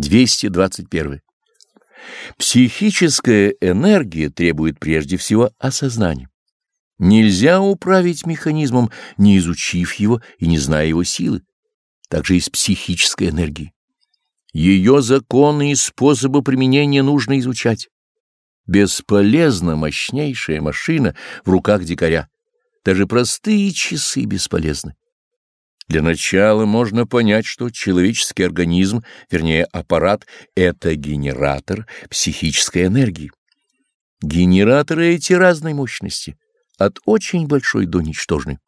221. Психическая энергия требует прежде всего осознания. Нельзя управить механизмом, не изучив его и не зная его силы. Также и с психической энергией. Ее законы и способы применения нужно изучать. Бесполезна мощнейшая машина в руках дикаря. Даже простые часы бесполезны. Для начала можно понять, что человеческий организм, вернее аппарат, это генератор психической энергии. Генераторы эти разной мощности, от очень большой до ничтожной.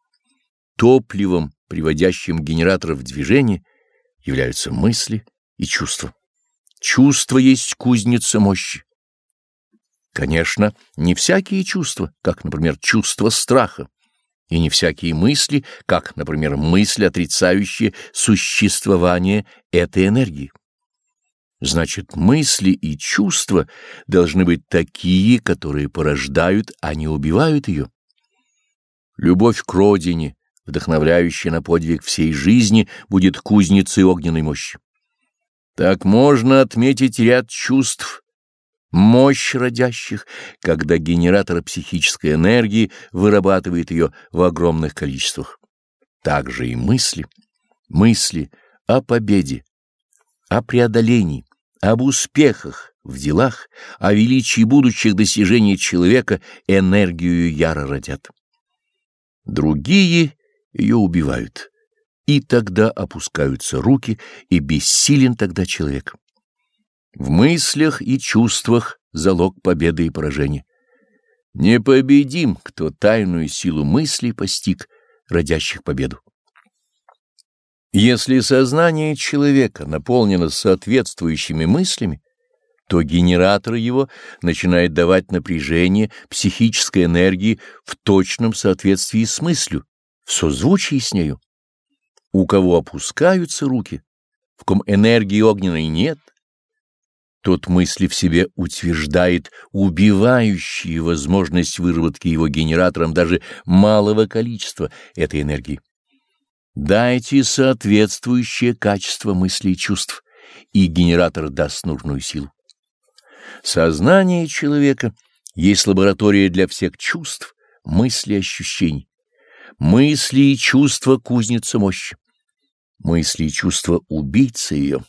Топливом, приводящим генератор в движение, являются мысли и чувства. Чувство есть кузница мощи. Конечно, не всякие чувства, как, например, чувство страха, и не всякие мысли, как, например, мысли, отрицающие существование этой энергии. Значит, мысли и чувства должны быть такие, которые порождают, а не убивают ее. Любовь к родине, вдохновляющая на подвиг всей жизни, будет кузницей огненной мощи. Так можно отметить ряд чувств, мощь родящих, когда генератор психической энергии вырабатывает ее в огромных количествах. Также и мысли, мысли о победе, о преодолении, об успехах в делах, о величии будущих достижений человека энергию яро родят. Другие ее убивают, и тогда опускаются руки, и бессилен тогда человек. В мыслях и чувствах залог победы и поражения. Непобедим, кто тайную силу мыслей постиг, родящих победу. Если сознание человека наполнено соответствующими мыслями, то генератор его начинает давать напряжение психической энергии в точном соответствии с мыслью, в созвучии с нею. У кого опускаются руки, в ком энергии огненной нет, тот мысли в себе утверждает убивающие возможность выработки его генератором даже малого количества этой энергии. Дайте соответствующее качество мыслей и чувств, и генератор даст нужную силу. Сознание человека есть лаборатория для всех чувств, мыслей ощущений. Мысли и чувства — кузница мощи. Мысли и чувства — убийца ее.